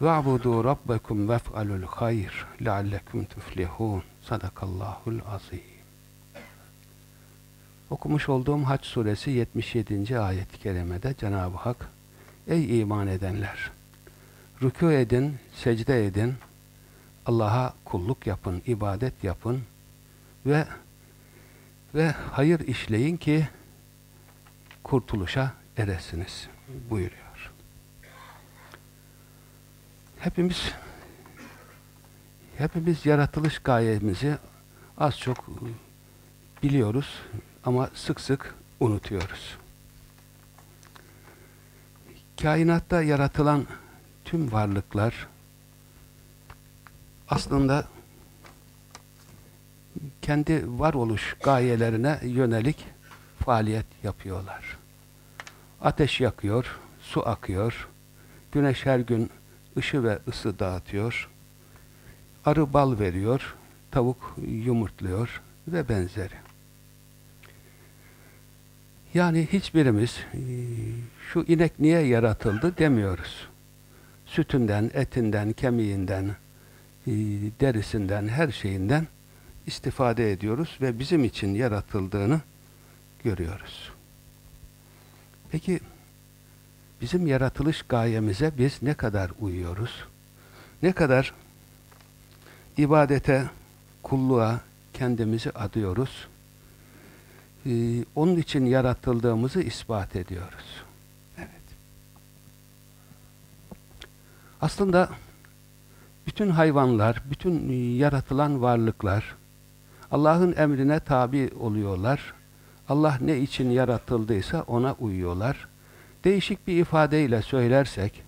واعبدوا ربكم وافعلوا الخير لعلكم تفلحون صدق الله العظيم Okumuş olduğum Haç suresi 77. ayet-i kerimede Cenab-ı Hak Ey iman edenler! Rükû edin, secde edin, Allah'a kulluk yapın, ibadet yapın ve ve hayır işleyin ki kurtuluşa eresiniz buyuruyor. Hepimiz hepimiz yaratılış gayemizi az çok biliyoruz ama sık sık unutuyoruz. Kainatta yaratılan tüm varlıklar aslında kendi varoluş gayelerine yönelik faaliyet yapıyorlar. Ateş yakıyor, su akıyor, güneş her gün ışı ve ısı dağıtıyor, arı bal veriyor, tavuk yumurtluyor ve benzeri. Yani hiçbirimiz şu inek niye yaratıldı demiyoruz. Sütünden, etinden, kemiğinden, derisinden, her şeyinden istifade ediyoruz ve bizim için yaratıldığını görüyoruz. Peki bizim yaratılış gayemize biz ne kadar uyuyoruz? Ne kadar ibadete, kulluğa kendimizi adıyoruz? Ee, onun için yaratıldığımızı ispat ediyoruz. Evet. Aslında bütün hayvanlar, bütün yaratılan varlıklar Allah'ın emrine tabi oluyorlar. Allah ne için yaratıldıysa ona uyuyorlar. Değişik bir ifadeyle söylersek,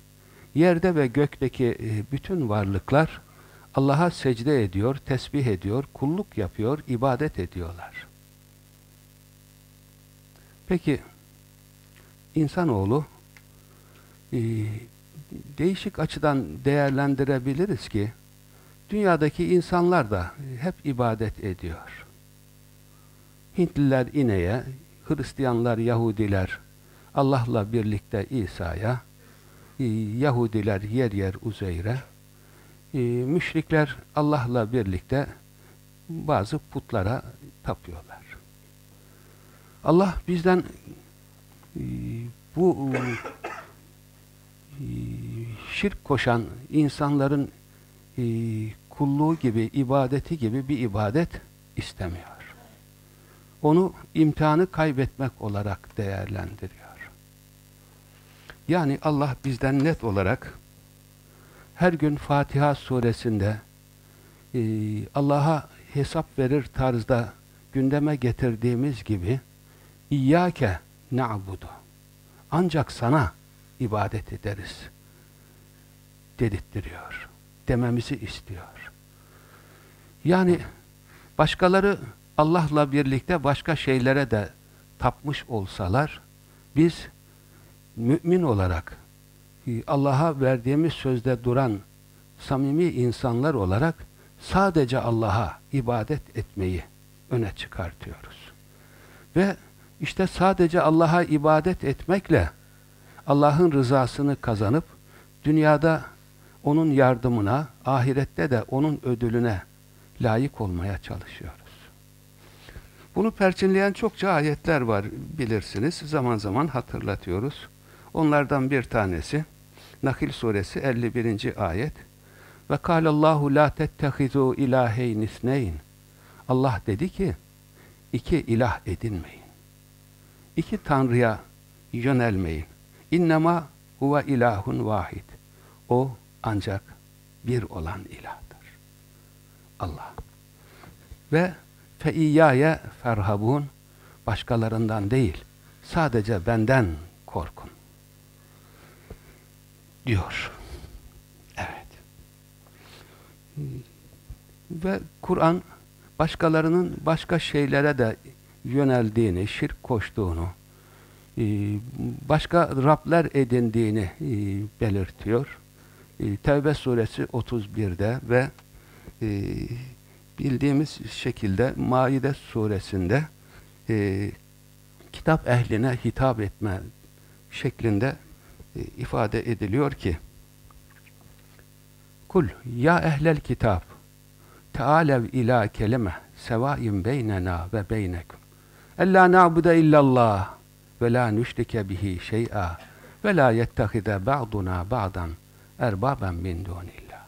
yerde ve gökteki bütün varlıklar Allah'a secde ediyor, tesbih ediyor, kulluk yapıyor, ibadet ediyorlar. Peki, insanoğlu e, değişik açıdan değerlendirebiliriz ki, dünyadaki insanlar da hep ibadet ediyor. Hintliler ineğe, Hristiyanlar, Yahudiler Allah'la birlikte İsa'ya, e, Yahudiler yer yer Uzeyr'e, e, müşrikler Allah'la birlikte bazı putlara tapıyorlar. Allah bizden e, bu şirk koşan insanların kulluğu gibi, ibadeti gibi bir ibadet istemiyor. Onu imtihanı kaybetmek olarak değerlendiriyor. Yani Allah bizden net olarak her gün Fatiha suresinde e, Allah'a hesap verir tarzda gündeme getirdiğimiz gibi İyyâke na'budu ancak sana ibadet ederiz dedirttiriyor. Dememizi istiyor. Yani başkaları Allah'la birlikte başka şeylere de tapmış olsalar biz mümin olarak Allah'a verdiğimiz sözde duran samimi insanlar olarak sadece Allah'a ibadet etmeyi öne çıkartıyoruz. Ve işte sadece Allah'a ibadet etmekle Allah'ın rızasını kazanıp dünyada onun yardımına, ahirette de onun ödülüne layık olmaya çalışıyoruz. Bunu perçinleyen çokça ayetler var bilirsiniz. Zaman zaman hatırlatıyoruz. Onlardan bir tanesi Nahil suresi 51. ayet. Ve kâlallahu la tettehizu ilaheyn isneyn. Allah dedi ki, iki ilah edinmeyin. İki tanrıya yönelmeyin. İnnema huve ilahun vahid. O ancak bir olan ilahdır. Allah. Ve fe iyyâye ferhabun başkalarından değil, sadece benden korkun. Diyor. Evet. Ve Kur'an başkalarının başka şeylere de yöneldiğini, şirk koştuğunu, e, başka Rabler edindiğini e, belirtiyor. E, Tevbe suresi 31'de ve bildiğimiz şekilde Maide suresinde kitap ehline hitap etme şeklinde ifade ediliyor ki Kul ya ehlel kitap Tealev ila kelime sevaim beynena ve beynekum. Ella na'bude illallah ve la nüşrike bihi şey'a ve la yettehide ba'duna ba'dan erbaben min dunillah.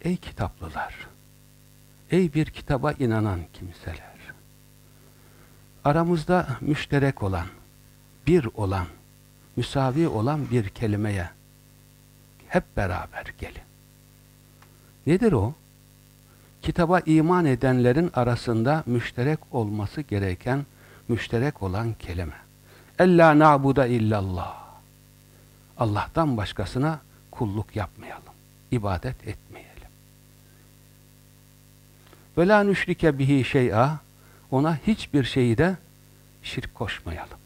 Ey kitaplılar! Ey bir kitaba inanan kimseler! Aramızda müşterek olan, bir olan, müsavi olan bir kelimeye hep beraber gelin. Nedir o? Kitaba iman edenlerin arasında müşterek olması gereken, müşterek olan kelime. Ella na'buda illallah. Allah'tan başkasına kulluk yapmayalım. ibadet etmeyelim. Ve la nüşrike bihi şey'a ona hiçbir şeyi de şirk koşmayalım.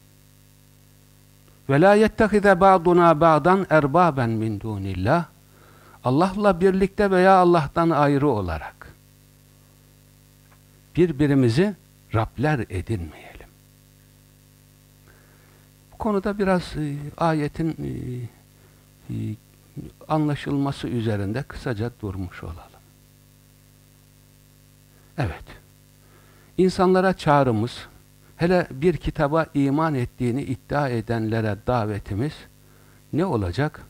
Ve la yettehize ba'duna ba'dan erbaben min dunillah Allah'la birlikte veya Allah'tan ayrı olarak birbirimizi Rabler edinmeyelim. Bu konuda biraz e, ayetin e, e, anlaşılması üzerinde kısaca durmuş olalım. Evet. İnsanlara çağrımız, hele bir kitaba iman ettiğini iddia edenlere davetimiz ne olacak?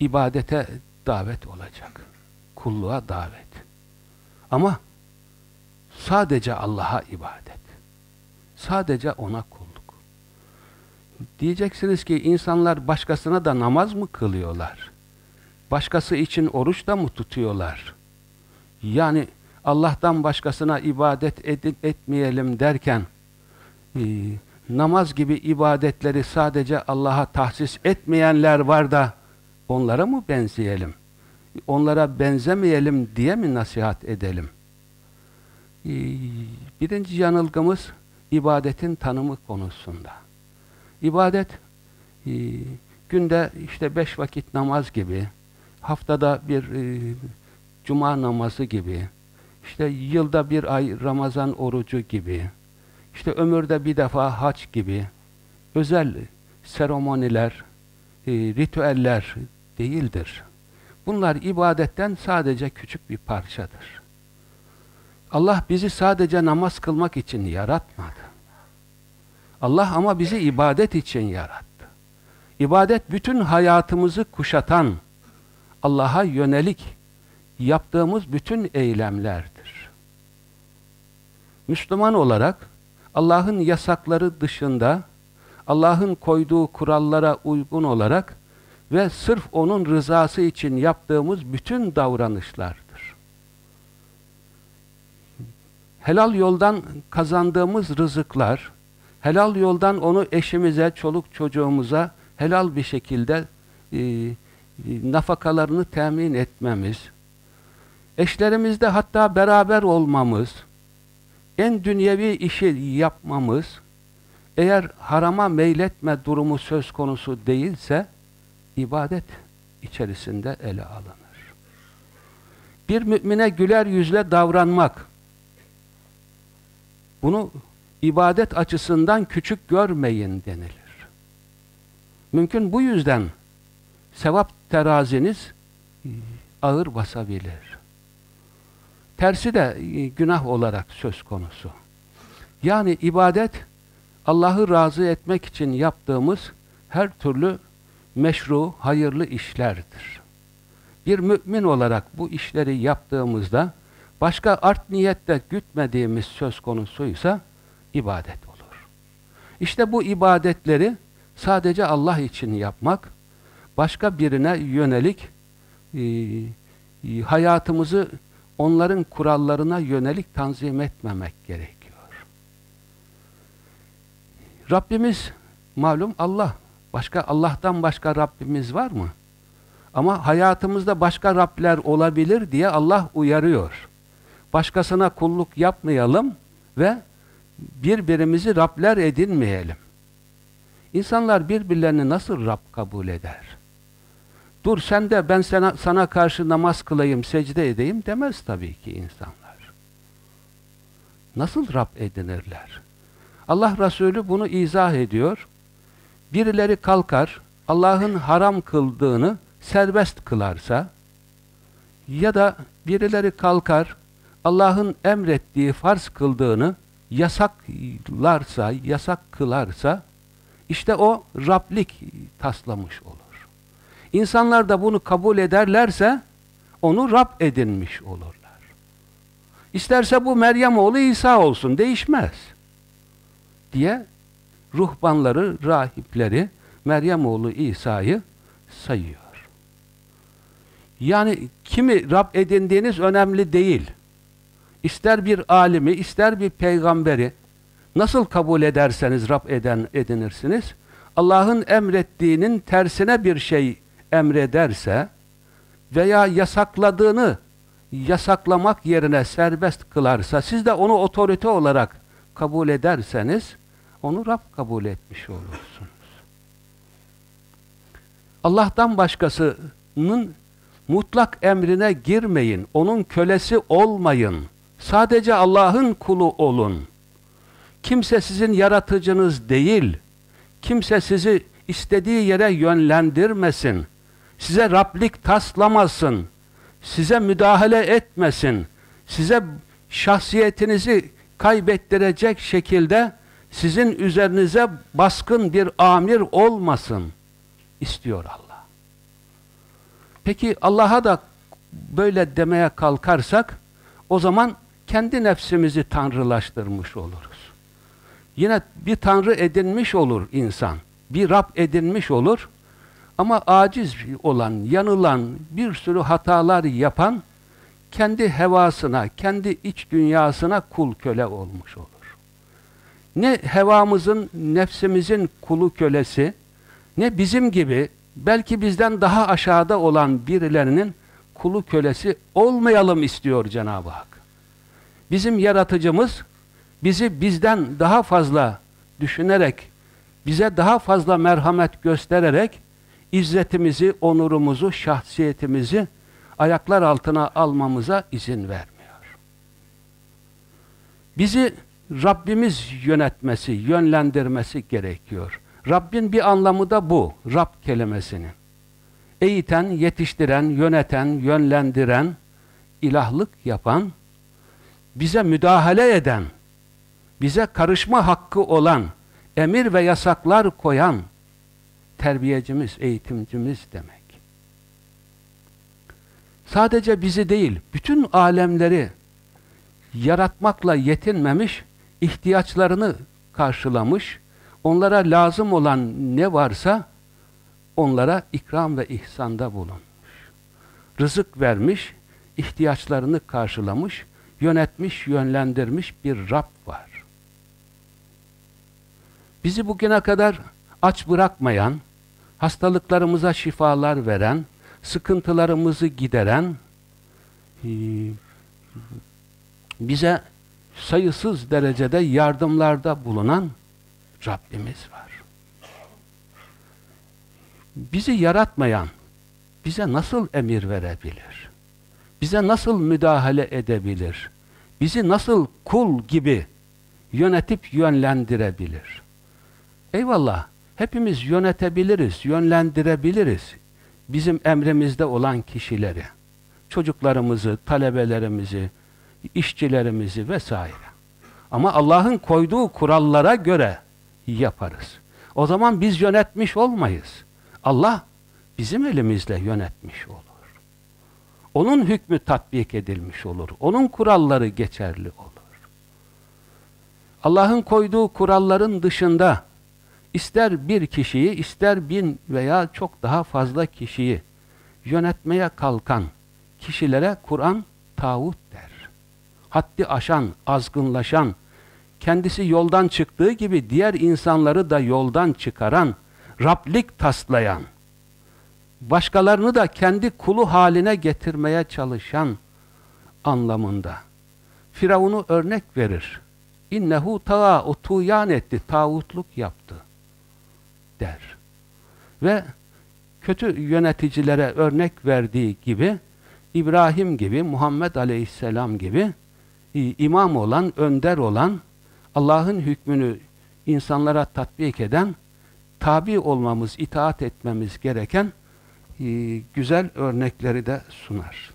ibadete davet olacak. Kulluğa davet. Ama sadece Allah'a ibadet. Sadece ona kulluk. Diyeceksiniz ki insanlar başkasına da namaz mı kılıyorlar? Başkası için oruç da mı tutuyorlar? Yani Allah'tan başkasına ibadet edip etmeyelim derken e, namaz gibi ibadetleri sadece Allah'a tahsis etmeyenler var da onlara mı benzeyelim? Onlara benzemeyelim diye mi nasihat edelim? Ee, birinci yanılgımız ibadetin tanımı konusunda. İbadet e, günde işte beş vakit namaz gibi, haftada bir e, cuma namazı gibi, işte yılda bir ay Ramazan orucu gibi, işte ömürde bir defa haç gibi, özel seremoniler, e, ritüeller değildir. Bunlar ibadetten sadece küçük bir parçadır. Allah bizi sadece namaz kılmak için yaratmadı. Allah ama bizi ibadet için yarattı. İbadet bütün hayatımızı kuşatan, Allah'a yönelik yaptığımız bütün eylemlerdir. Müslüman olarak Allah'ın yasakları dışında Allah'ın koyduğu kurallara uygun olarak ve sırf onun rızası için yaptığımız bütün davranışlardır. Helal yoldan kazandığımız rızıklar, helal yoldan onu eşimize, çoluk çocuğumuza helal bir şekilde e, e, nafakalarını temin etmemiz, eşlerimizde hatta beraber olmamız, en dünyevi işi yapmamız, eğer harama meyletme durumu söz konusu değilse, ibadet içerisinde ele alınır. Bir mümine güler yüzle davranmak, bunu ibadet açısından küçük görmeyin denilir. Mümkün bu yüzden sevap teraziniz ağır basabilir. Tersi de günah olarak söz konusu. Yani ibadet Allah'ı razı etmek için yaptığımız her türlü meşru, hayırlı işlerdir. Bir mümin olarak bu işleri yaptığımızda başka art niyette gütmediğimiz söz konusuysa ibadet olur. İşte bu ibadetleri sadece Allah için yapmak, başka birine yönelik e, e, hayatımızı onların kurallarına yönelik tanzim etmemek gerekiyor. Rabbimiz malum Allah. Başka Allah'tan başka Rabbimiz var mı? Ama hayatımızda başka Rabler olabilir diye Allah uyarıyor. Başkasına kulluk yapmayalım ve birbirimizi Rabler edinmeyelim. İnsanlar birbirlerini nasıl Rab kabul eder? Dur sen de ben sana, sana karşı namaz kılayım, secde edeyim demez tabii ki insanlar. Nasıl Rab edinirler? Allah Resulü bunu izah ediyor. Birileri kalkar, Allah'ın haram kıldığını serbest kılarsa ya da birileri kalkar, Allah'ın emrettiği farz kıldığını yasaklarsa, yasak kılarsa işte o Rablik taslamış olur. İnsanlar da bunu kabul ederlerse onu Rab edinmiş olurlar. İsterse bu Meryem oğlu İsa olsun değişmez. Diye ruhbanları, rahipleri Meryem oğlu İsa'yı sayıyor. Yani kimi Rab edindiğiniz önemli değil. İster bir alimi, ister bir peygamberi nasıl kabul ederseniz Rab eden edinirsiniz. Allah'ın emrettiğinin tersine bir şey emrederse veya yasakladığını yasaklamak yerine serbest kılarsa siz de onu otorite olarak kabul ederseniz onu Rab kabul etmiş olursunuz. Allah'tan başkasının mutlak emrine girmeyin. Onun kölesi olmayın. Sadece Allah'ın kulu olun. Kimse sizin yaratıcınız değil. Kimse sizi istediği yere yönlendirmesin. Size Rablik taslamasın. Size müdahale etmesin. Size şahsiyetinizi kaybettirecek şekilde sizin üzerinize baskın bir amir olmasın istiyor Allah. Peki Allah'a da böyle demeye kalkarsak o zaman kendi nefsimizi tanrılaştırmış oluruz. Yine bir tanrı edinmiş olur insan. Bir Rab edinmiş olur. Ama aciz olan, yanılan, bir sürü hatalar yapan kendi hevasına, kendi iç dünyasına kul köle olmuş olur. Ne hevamızın, nefsimizin kulu kölesi, ne bizim gibi belki bizden daha aşağıda olan birilerinin kulu kölesi olmayalım istiyor Cenab-ı Hak. Bizim yaratıcımız bizi bizden daha fazla düşünerek, bize daha fazla merhamet göstererek izzetimizi, onurumuzu, şahsiyetimizi ayaklar altına almamıza izin vermiyor. Bizi Rabbimiz yönetmesi, yönlendirmesi gerekiyor. Rabbin bir anlamı da bu, Rab kelimesinin. Eğiten, yetiştiren, yöneten, yönlendiren, ilahlık yapan, bize müdahale eden, bize karışma hakkı olan, emir ve yasaklar koyan terbiyecimiz, eğitimcimiz demek. Sadece bizi değil, bütün alemleri yaratmakla yetinmemiş, ihtiyaçlarını karşılamış, onlara lazım olan ne varsa onlara ikram ve ihsanda bulunmuş. Rızık vermiş, ihtiyaçlarını karşılamış, yönetmiş, yönlendirmiş bir Rab var. Bizi bugüne kadar aç bırakmayan, hastalıklarımıza şifalar veren, sıkıntılarımızı gideren, e, bize sayısız derecede yardımlarda bulunan Rabbimiz var. Bizi yaratmayan bize nasıl emir verebilir? Bize nasıl müdahale edebilir? Bizi nasıl kul gibi yönetip yönlendirebilir? Eyvallah, hepimiz yönetebiliriz, yönlendirebiliriz bizim emrimizde olan kişileri, çocuklarımızı, talebelerimizi, işçilerimizi vesaire. Ama Allah'ın koyduğu kurallara göre yaparız. O zaman biz yönetmiş olmayız. Allah bizim elimizle yönetmiş olur. Onun hükmü tatbik edilmiş olur. Onun kuralları geçerli olur. Allah'ın koyduğu kuralların dışında ister bir kişiyi, ister bin veya çok daha fazla kişiyi yönetmeye kalkan kişilere Kur'an tağut der. Haddi aşan, azgınlaşan, kendisi yoldan çıktığı gibi diğer insanları da yoldan çıkaran, Rablik taslayan, başkalarını da kendi kulu haline getirmeye çalışan anlamında. Firavun'u örnek verir. İnnehu tağa, o tuğyan etti, tağutluk yaptı der. Ve kötü yöneticilere örnek verdiği gibi İbrahim gibi, Muhammed Aleyhisselam gibi imam olan, önder olan, Allah'ın hükmünü insanlara tatbik eden, tabi olmamız, itaat etmemiz gereken güzel örnekleri de sunar.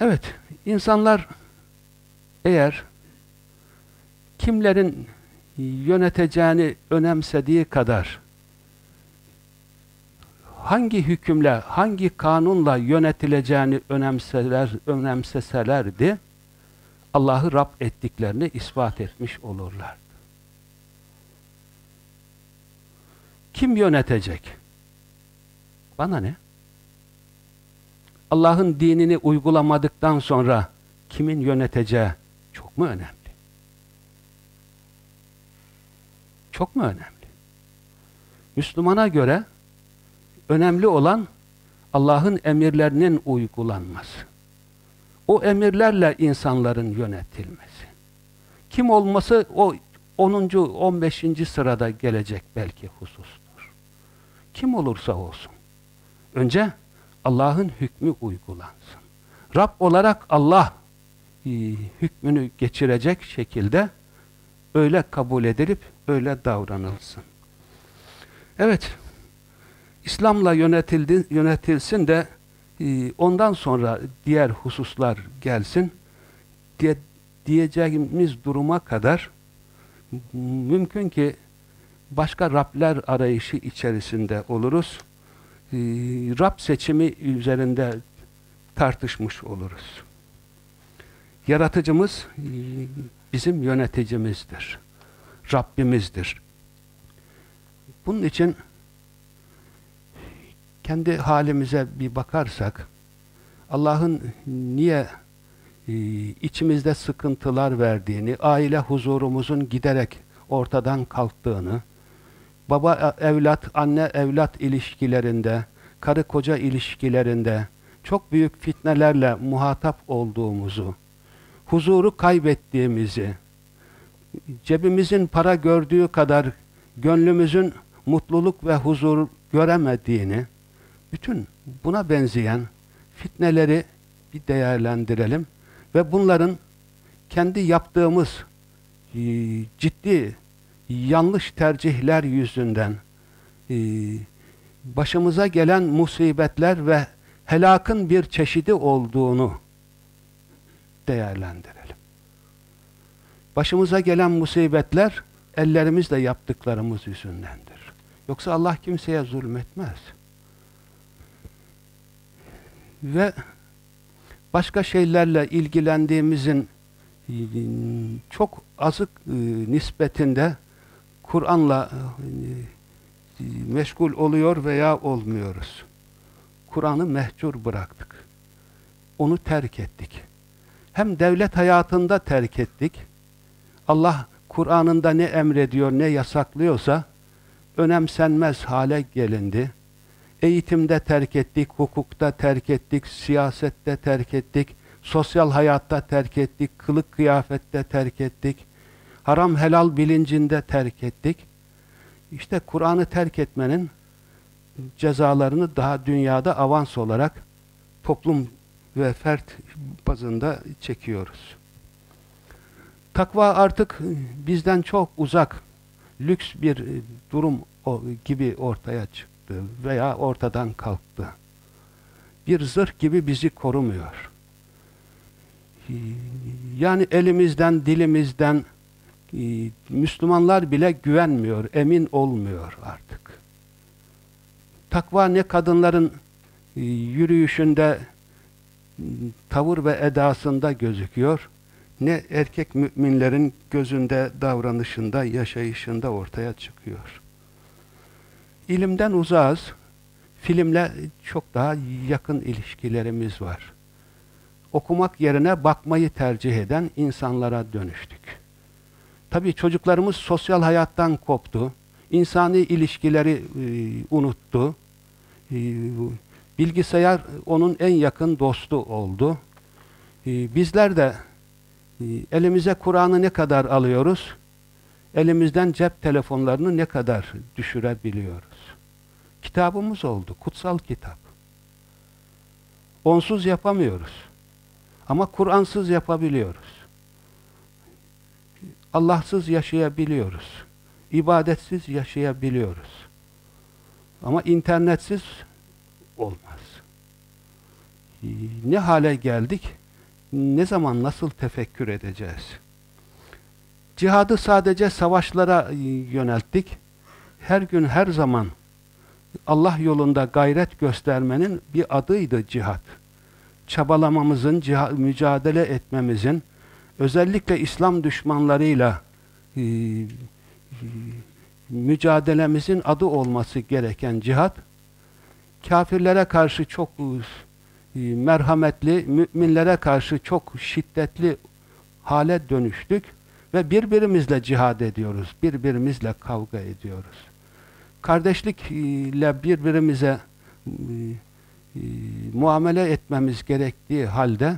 Evet, insanlar eğer kimlerin yöneteceğini önemsediği kadar hangi hükümle, hangi kanunla yönetileceğini önemseler, önemseselerdi, Allah'ı Rab ettiklerini ispat etmiş olurlar. Kim yönetecek? Bana ne? Allah'ın dinini uygulamadıktan sonra kimin yöneteceği çok mu önemli? Çok mu önemli? Müslümana göre önemli olan Allah'ın emirlerinin uygulanması. O emirlerle insanların yönetilmesi. Kim olması o 10. 15. sırada gelecek belki husustur. Kim olursa olsun. Önce Allah'ın hükmü uygulansın. Rab olarak Allah e, hükmünü geçirecek şekilde öyle kabul edilip öyle davranılsın. Evet, İslam'la yönetilsin de e, ondan sonra diğer hususlar gelsin diye diyeceğimiz duruma kadar mümkün ki başka Rabler arayışı içerisinde oluruz. E, Rab seçimi üzerinde tartışmış oluruz. Yaratıcımız e, bizim yöneticimizdir. Rabbimizdir. Bunun için kendi halimize bir bakarsak Allah'ın niye e, içimizde sıkıntılar verdiğini, aile huzurumuzun giderek ortadan kalktığını, baba e, evlat, anne evlat ilişkilerinde, karı koca ilişkilerinde çok büyük fitnelerle muhatap olduğumuzu, huzuru kaybettiğimizi, cebimizin para gördüğü kadar gönlümüzün mutluluk ve huzur göremediğini, bütün buna benzeyen fitneleri bir değerlendirelim ve bunların kendi yaptığımız e, ciddi yanlış tercihler yüzünden e, başımıza gelen musibetler ve helakın bir çeşidi olduğunu değerlendirelim. Başımıza gelen musibetler ellerimizle yaptıklarımız yüzündendir. Yoksa Allah kimseye zulmetmez ve başka şeylerle ilgilendiğimizin e, çok azık e, nispetinde Kur'an'la e, meşgul oluyor veya olmuyoruz. Kur'an'ı mehcur bıraktık. Onu terk ettik. Hem devlet hayatında terk ettik. Allah Kur'an'ında ne emrediyor, ne yasaklıyorsa önemsenmez hale gelindi. Eğitimde terk ettik, hukukta terk ettik, siyasette terk ettik, sosyal hayatta terk ettik, kılık kıyafette terk ettik, haram helal bilincinde terk ettik. İşte Kur'an'ı terk etmenin cezalarını daha dünyada avans olarak toplum ve fert bazında çekiyoruz. Takva artık bizden çok uzak, lüks bir durum gibi ortaya çıktı veya ortadan kalktı. Bir zırh gibi bizi korumuyor. Yani elimizden, dilimizden e, Müslümanlar bile güvenmiyor, emin olmuyor artık. Takva ne kadınların e, yürüyüşünde, tavır ve edasında gözüküyor, ne erkek müminlerin gözünde, davranışında, yaşayışında ortaya çıkıyor. İlimden uzağız, filmle çok daha yakın ilişkilerimiz var. Okumak yerine bakmayı tercih eden insanlara dönüştük. Tabii çocuklarımız sosyal hayattan koptu, insani ilişkileri e, unuttu, e, bilgisayar onun en yakın dostu oldu. E, bizler de e, elimize Kur'an'ı ne kadar alıyoruz? Elimizden cep telefonlarını ne kadar düşürebiliyoruz? Kitabımız oldu, kutsal kitap. Onsuz yapamıyoruz. Ama Kur'ansız yapabiliyoruz. Allahsız yaşayabiliyoruz. İbadetsiz yaşayabiliyoruz. Ama internetsiz olmaz. Ne hale geldik? Ne zaman nasıl tefekkür edeceğiz? Cihadı sadece savaşlara yönelttik. Her gün her zaman Allah yolunda gayret göstermenin bir adıydı cihat. Çabalamamızın, mücadele etmemizin, özellikle İslam düşmanlarıyla e, mücadelemizin adı olması gereken cihat, kafirlere karşı çok e, merhametli, müminlere karşı çok şiddetli hale dönüştük ve birbirimizle cihad ediyoruz, birbirimizle kavga ediyoruz. Kardeşlikle birbirimize e, e, muamele etmemiz gerektiği halde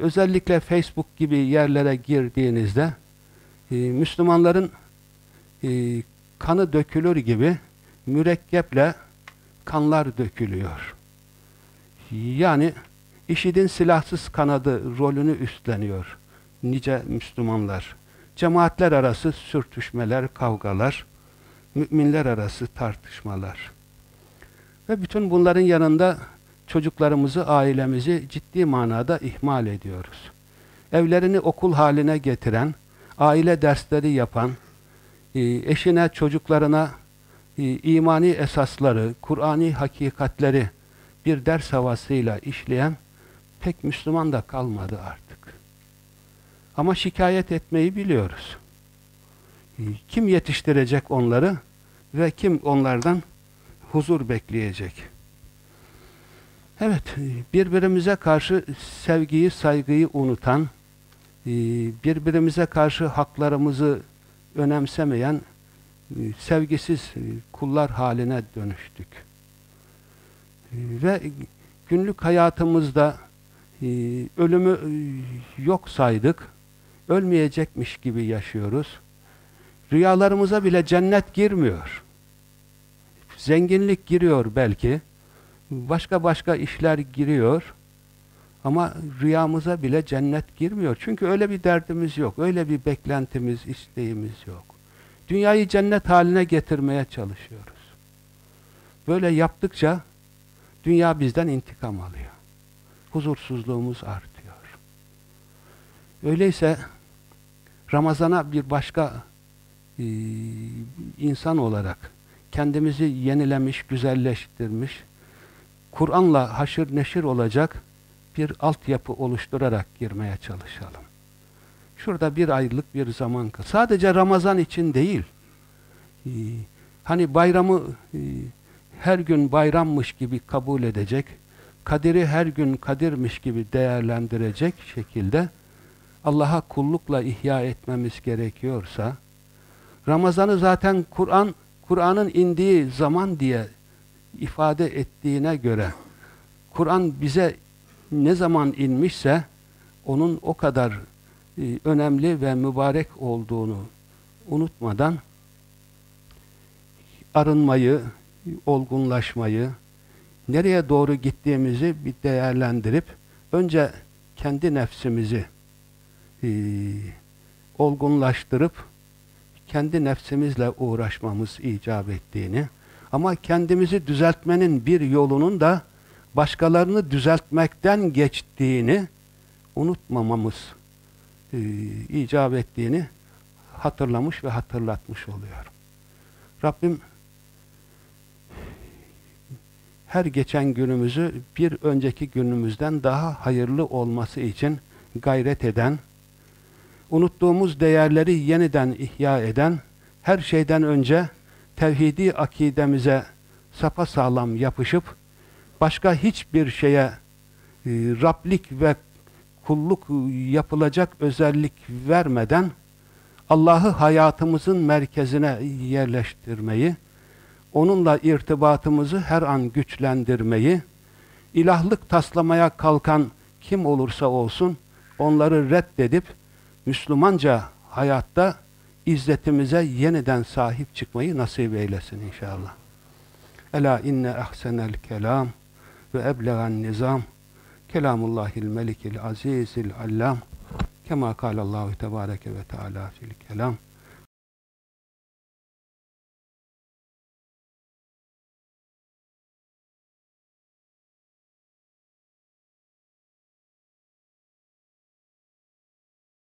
özellikle Facebook gibi yerlere girdiğinizde Müslümanların kanı dökülür gibi mürekkeple kanlar dökülüyor. Yani IŞİD'in silahsız kanadı rolünü üstleniyor nice Müslümanlar. Cemaatler arası sürtüşmeler, kavgalar, müminler arası tartışmalar. Ve bütün bunların yanında çocuklarımızı, ailemizi ciddi manada ihmal ediyoruz. Evlerini okul haline getiren, aile dersleri yapan, e, eşine, çocuklarına e, imani esasları, Kur'ani hakikatleri bir ders havasıyla işleyen pek Müslüman da kalmadı artık. Ama şikayet etmeyi biliyoruz. Kim yetiştirecek onları ve kim onlardan huzur bekleyecek? Evet, birbirimize karşı sevgiyi, saygıyı unutan, birbirimize karşı haklarımızı önemsemeyen sevgisiz kullar haline dönüştük. E, ve günlük hayatımızda ölümü yok saydık, ölmeyecekmiş gibi yaşıyoruz. Rüyalarımıza bile cennet girmiyor. Zenginlik giriyor belki, başka başka işler giriyor ama rüyamıza bile cennet girmiyor. Çünkü öyle bir derdimiz yok, öyle bir beklentimiz, isteğimiz yok. Dünyayı cennet haline getirmeye çalışıyoruz. Böyle yaptıkça dünya bizden intikam alıyor. Huzursuzluğumuz artıyor. Öyleyse Ramazan'a bir başka e, insan olarak kendimizi yenilemiş, güzelleştirmiş, Kur'an'la haşır neşir olacak bir altyapı oluşturarak girmeye çalışalım. Şurada bir aylık bir zaman sadece Ramazan için değil ee, hani bayramı e, her gün bayrammış gibi kabul edecek kaderi her gün kadirmiş gibi değerlendirecek şekilde Allah'a kullukla ihya etmemiz gerekiyorsa Ramazan'ı zaten Kur'an Kur'an'ın indiği zaman diye ifade ettiğine göre Kur'an bize ne zaman inmişse onun o kadar e, önemli ve mübarek olduğunu unutmadan arınmayı, olgunlaşmayı, nereye doğru gittiğimizi bir değerlendirip önce kendi nefsimizi e, olgunlaştırıp kendi nefsimizle uğraşmamız icap ettiğini ama kendimizi düzeltmenin bir yolunun da başkalarını düzeltmekten geçtiğini unutmamamız e, icap ettiğini hatırlamış ve hatırlatmış oluyor. Rabbim her geçen günümüzü bir önceki günümüzden daha hayırlı olması için gayret eden, unuttuğumuz değerleri yeniden ihya eden, her şeyden önce tevhidi akidemize sağlam yapışıp, başka hiçbir şeye e, Rablik ve kulluk yapılacak özellik vermeden, Allah'ı hayatımızın merkezine yerleştirmeyi, onunla irtibatımızı her an güçlendirmeyi, ilahlık taslamaya kalkan kim olursa olsun, onları reddedip, Müslümanca hayatta izzetimize yeniden sahip çıkmayı nasip eylesin inşallah. Ela inne ahsenel kelam ve eblegan nizam. Kelamullahil melikil azizil allam. Kema kâlallahu tebâreke ve teâlâ fil kelam